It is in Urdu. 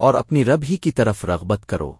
اور اپنی رب ہی کی طرف رغبت کرو۔